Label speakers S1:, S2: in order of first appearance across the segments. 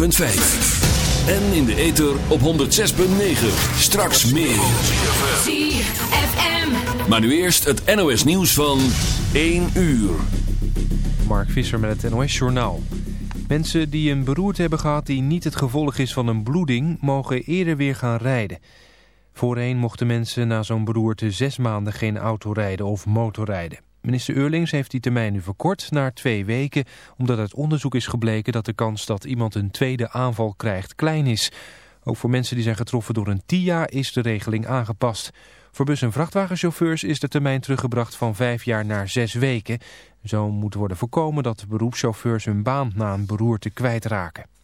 S1: En in de ether op 106.9. Straks meer.
S2: ZFM.
S1: Maar nu eerst het NOS nieuws van 1 uur.
S3: Mark Visser met het NOS Journaal. Mensen die een beroerte hebben gehad die niet het gevolg is van een bloeding... mogen eerder weer gaan rijden. Voorheen mochten mensen na zo'n beroerte zes maanden geen auto rijden of motorrijden. Minister Eurlings heeft die termijn nu verkort naar twee weken... omdat uit onderzoek is gebleken dat de kans dat iemand een tweede aanval krijgt klein is. Ook voor mensen die zijn getroffen door een TIA is de regeling aangepast. Voor bus- en vrachtwagenchauffeurs is de termijn teruggebracht van vijf jaar naar zes weken. Zo moet worden voorkomen dat beroepschauffeurs hun baan na een beroerte kwijtraken.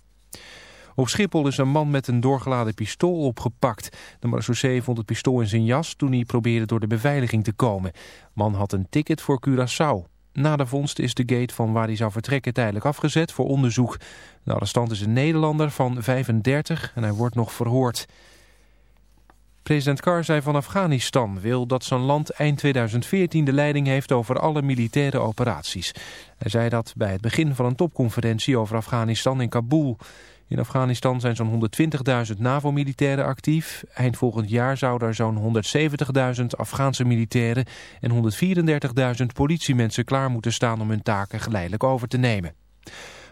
S3: Op Schiphol is een man met een doorgeladen pistool opgepakt. De marechaussee vond het pistool in zijn jas toen hij probeerde door de beveiliging te komen. Man had een ticket voor Curaçao. Na de vondst is de gate van waar hij zou vertrekken tijdelijk afgezet voor onderzoek. De arrestant is een Nederlander van 35 en hij wordt nog verhoord. President Karzai van Afghanistan wil dat zijn land eind 2014 de leiding heeft over alle militaire operaties. Hij zei dat bij het begin van een topconferentie over Afghanistan in Kabul. In Afghanistan zijn zo'n 120.000 NAVO-militairen actief. Eind volgend jaar zouden er zo'n 170.000 Afghaanse militairen en 134.000 politiemensen klaar moeten staan om hun taken geleidelijk over te nemen.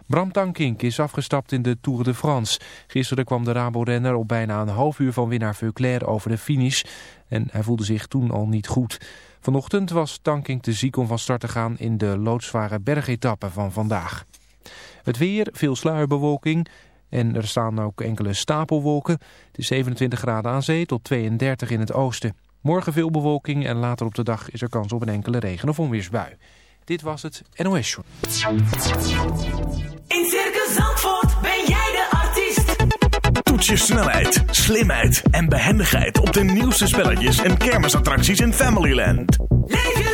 S3: Bram Tankink is afgestapt in de Tour de France. Gisteren kwam de Rabo-renner op bijna een half uur van winnaar Veuclair over de finish. En hij voelde zich toen al niet goed. Vanochtend was Tankink te ziek om van start te gaan in de loodzware bergetappe van vandaag. Het weer, veel sluierbewolking en er staan ook enkele stapelwolken. Het is 27 graden aan zee tot 32 in het oosten. Morgen veel bewolking en later op de dag is er kans op een enkele regen- of onweersbui. Dit was het NOS Show.
S2: In Circus Zandvoort ben jij de artiest.
S4: Toets je snelheid, slimheid en behendigheid op de nieuwste spelletjes en kermisattracties in Familyland.
S2: Leef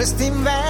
S5: Quest'inverno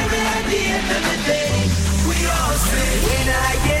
S6: When I get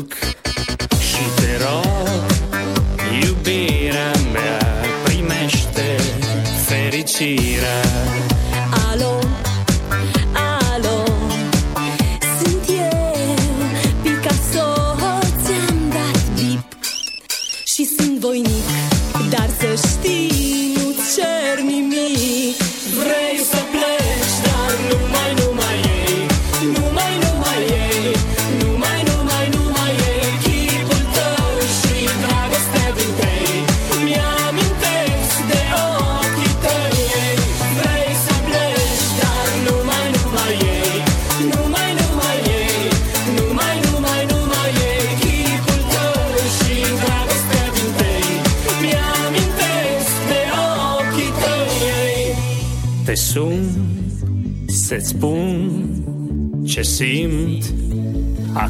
S7: ook.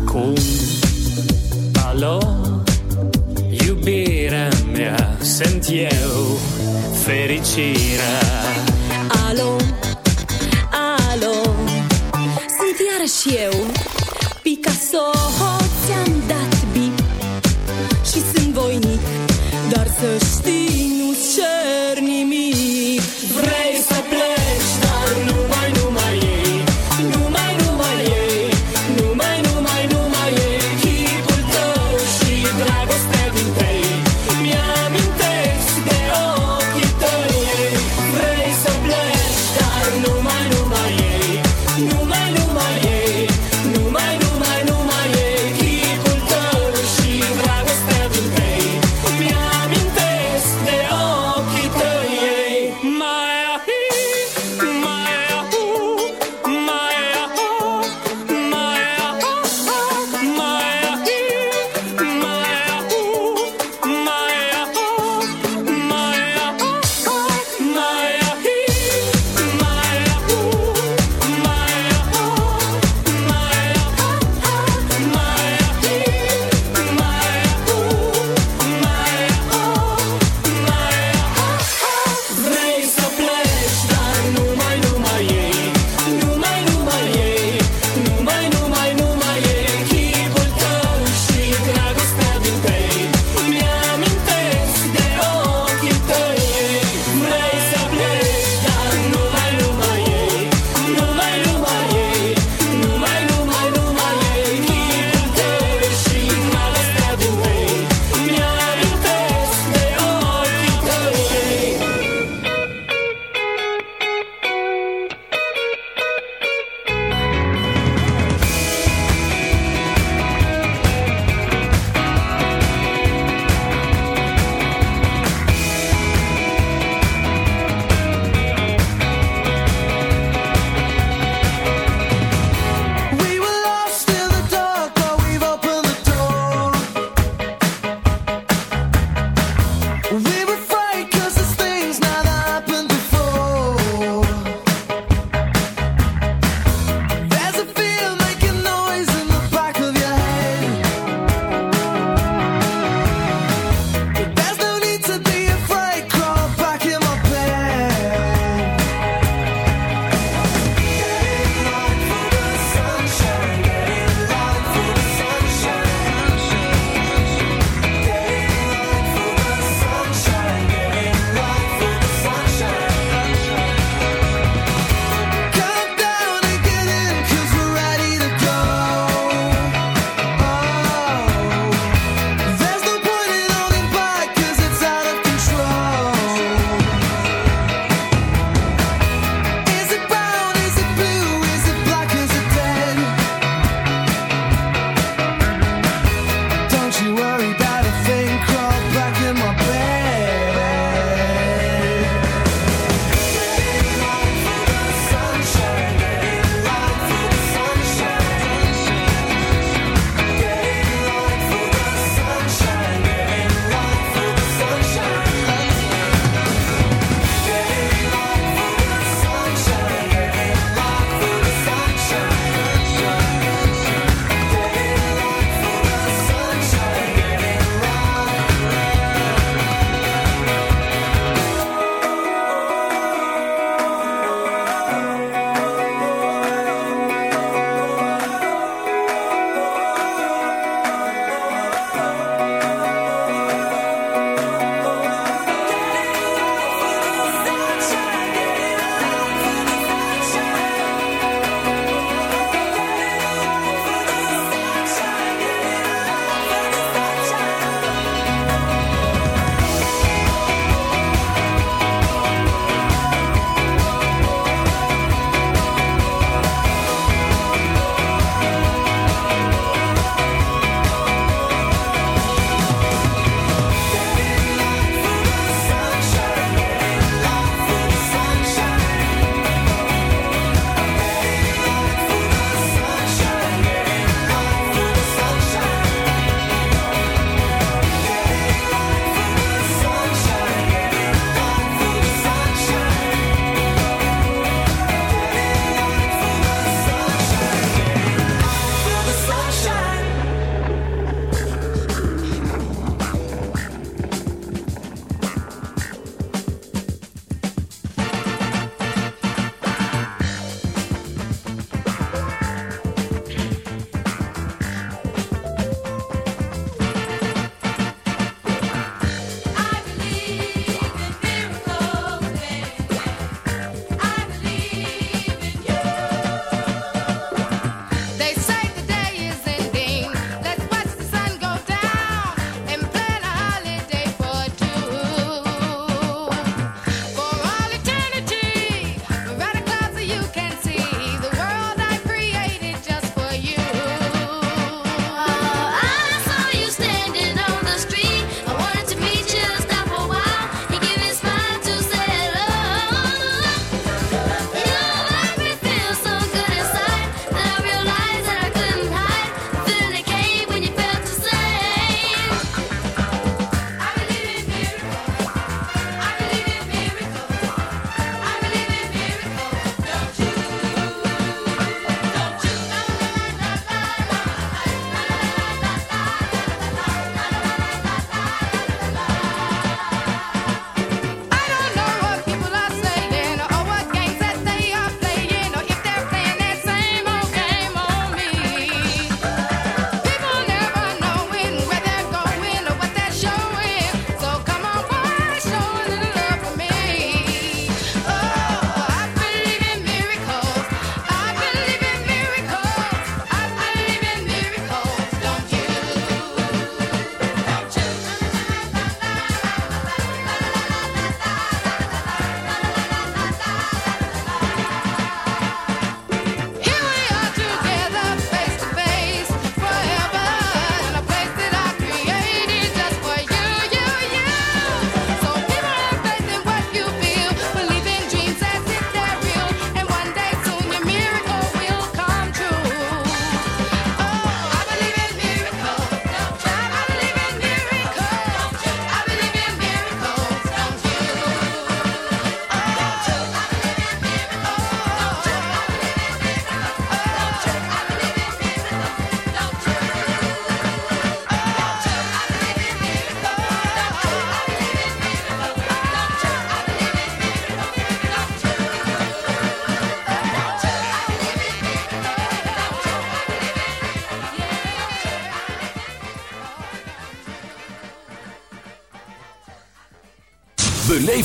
S8: 空。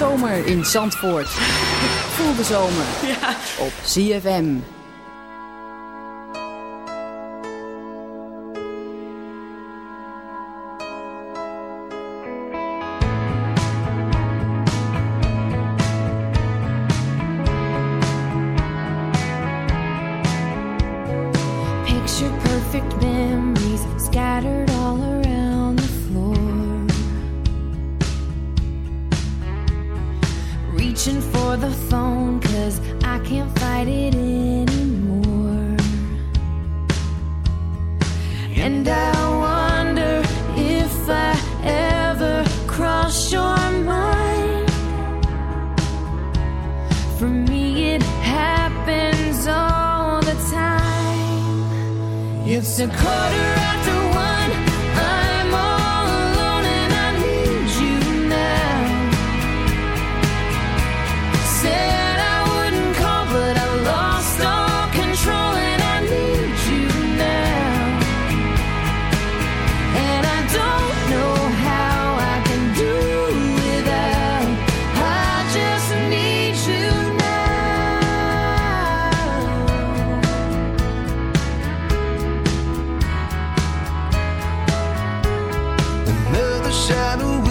S9: zomer in Zandvoort. Voel de zomer ja. op ZFM.
S10: Another
S11: shadow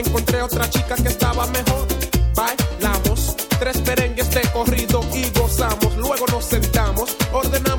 S11: encontré otra chica que estaba mejor. Bailamos tres perengues de corrido y gozamos. Luego nos sentamos, ordenamos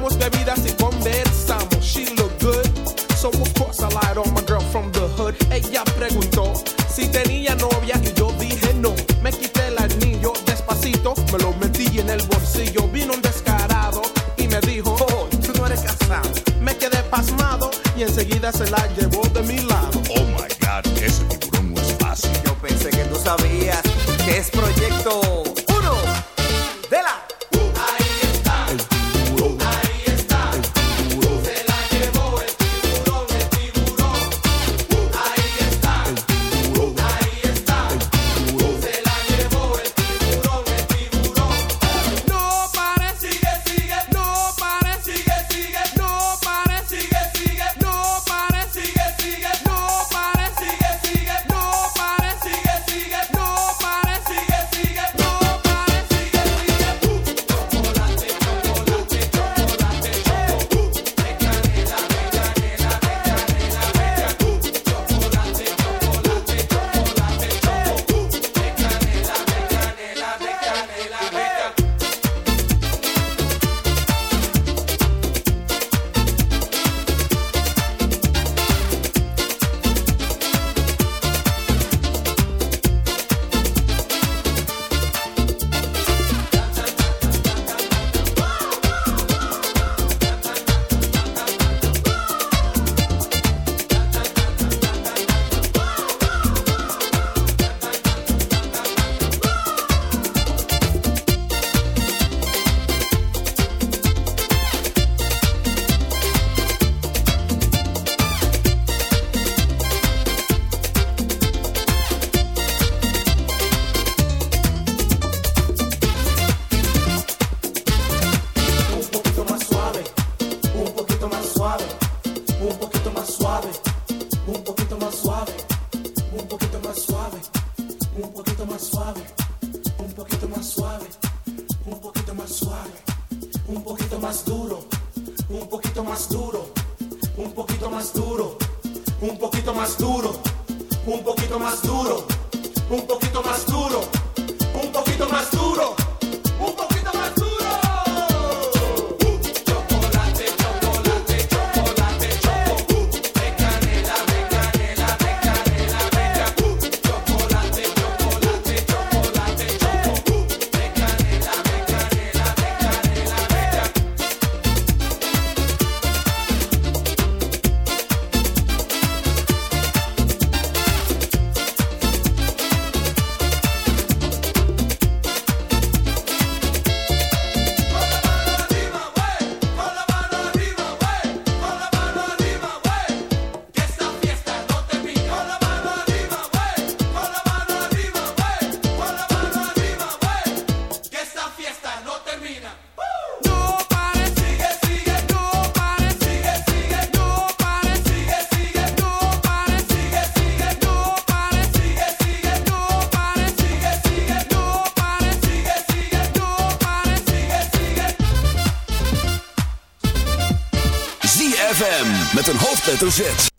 S8: hoofdletter Z